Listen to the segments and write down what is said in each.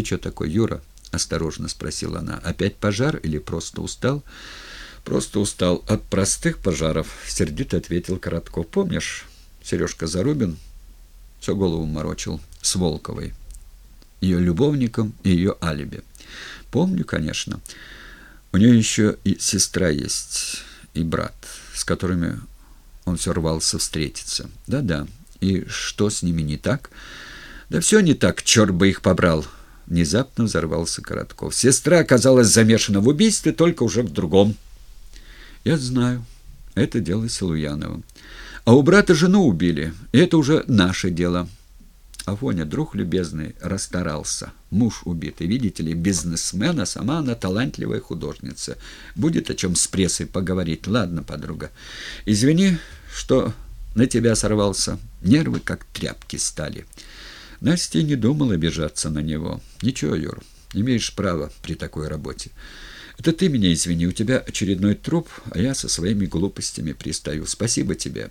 «Ты что такой, Юра?» — осторожно спросила она. «Опять пожар или просто устал?» «Просто устал от простых пожаров», — сердито ответил Коротков. «Помнишь, Сережка Зарубин все голову морочил с Волковой, ее любовником и ее алиби?» «Помню, конечно. У нее еще и сестра есть, и брат, с которыми он все рвался встретиться. Да-да. И что с ними не так?» «Да все не так, черт бы их побрал!» Внезапно взорвался Коротков. «Сестра оказалась замешана в убийстве, только уже в другом». «Я знаю. Это дело Силуянова. А у брата жену убили, и это уже наше дело». Афоня, друг любезный, расстарался. Муж убитый, видите ли, бизнесмен, а сама она талантливая художница. Будет о чем с прессой поговорить. Ладно, подруга. Извини, что на тебя сорвался. Нервы как тряпки стали. Настя не думала обижаться на него. Ничего, Юр, имеешь право при такой работе. Это ты меня извини, у тебя очередной труп, а я со своими глупостями пристаю. Спасибо тебе.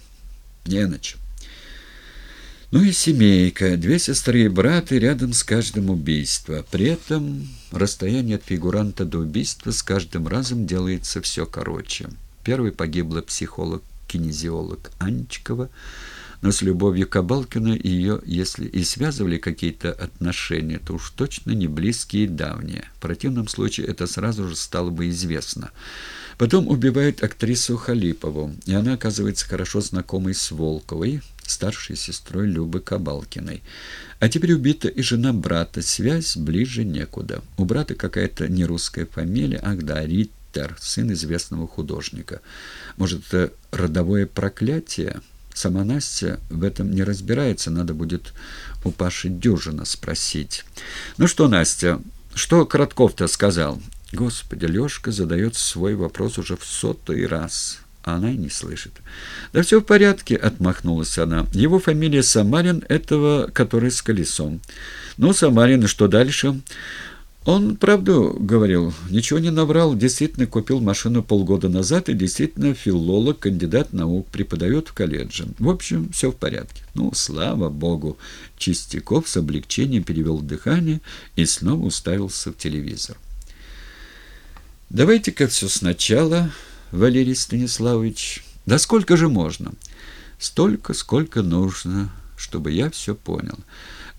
Не на чем. Ну и семейка, две сестры и брат, и рядом с каждым убийство. При этом расстояние от фигуранта до убийства с каждым разом делается все короче. Первый погибла психолог-кинезиолог Анечкова, но с любовью Кабалкина ее, если и связывали какие-то отношения, то уж точно не близкие и давние. В противном случае это сразу же стало бы известно. Потом убивают актрису Халипову, и она оказывается хорошо знакомой с Волковой, старшей сестрой Любы Кабалкиной. А теперь убита и жена брата, связь ближе некуда. У брата какая-то нерусская фамилия, ах да, Риттер, сын известного художника. Может, это родовое проклятие? Сама Настя в этом не разбирается, надо будет у Паши Дюжина спросить. «Ну что, Настя, что Коротков-то сказал?» Господи, Лешка задает свой вопрос уже в сотый раз, а она и не слышит. «Да все в порядке», — отмахнулась она. «Его фамилия Самарин, этого, который с колесом». «Ну, Самарин, что дальше?» Он правду говорил, ничего не наврал, действительно купил машину полгода назад и действительно филолог, кандидат наук, преподает в колледже. В общем, все в порядке. Ну, слава богу. Чистяков с облегчением перевел дыхание и снова уставился в телевизор. «Давайте-ка все сначала, Валерий Станиславович. Да сколько же можно?» «Столько, сколько нужно, чтобы я все понял».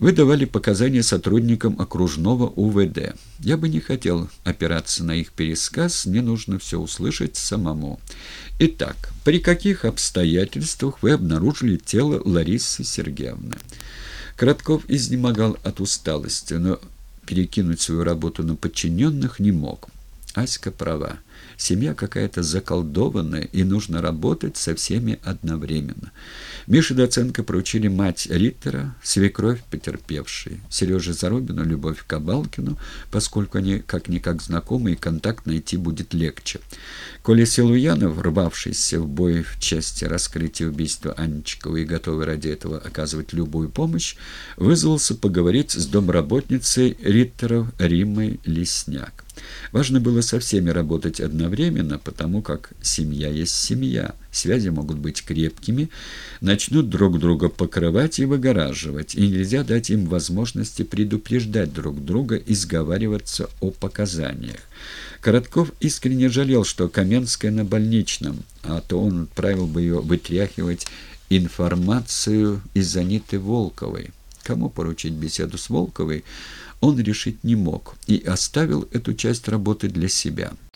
Вы давали показания сотрудникам окружного УВД. Я бы не хотел опираться на их пересказ, мне нужно все услышать самому. Итак, при каких обстоятельствах вы обнаружили тело Ларисы Сергеевны? Коротков изнемогал от усталости, но перекинуть свою работу на подчиненных не мог. Аська права. Семья какая-то заколдованная, и нужно работать со всеми одновременно. Мише Доценко поручили мать Риттера, свекровь потерпевшей, Сереже Зарубину, Любовь Кабалкину, поскольку они как-никак знакомы, и контакт найти будет легче. Коля Силуянов, рвавшийся в бой в части раскрытия убийства Анечковой и готовый ради этого оказывать любую помощь, вызвался поговорить с домработницей Риттеров Риммой Лесняк. Важно было со всеми работать одновременно, потому как семья есть семья, связи могут быть крепкими, начнут друг друга покрывать и выгораживать, и нельзя дать им возможности предупреждать друг друга и сговариваться о показаниях. Коротков искренне жалел, что Каменская на больничном, а то он отправил бы ее вытряхивать информацию из Аниты Волковой. Кому поручить беседу с Волковой, он решить не мог и оставил эту часть работы для себя –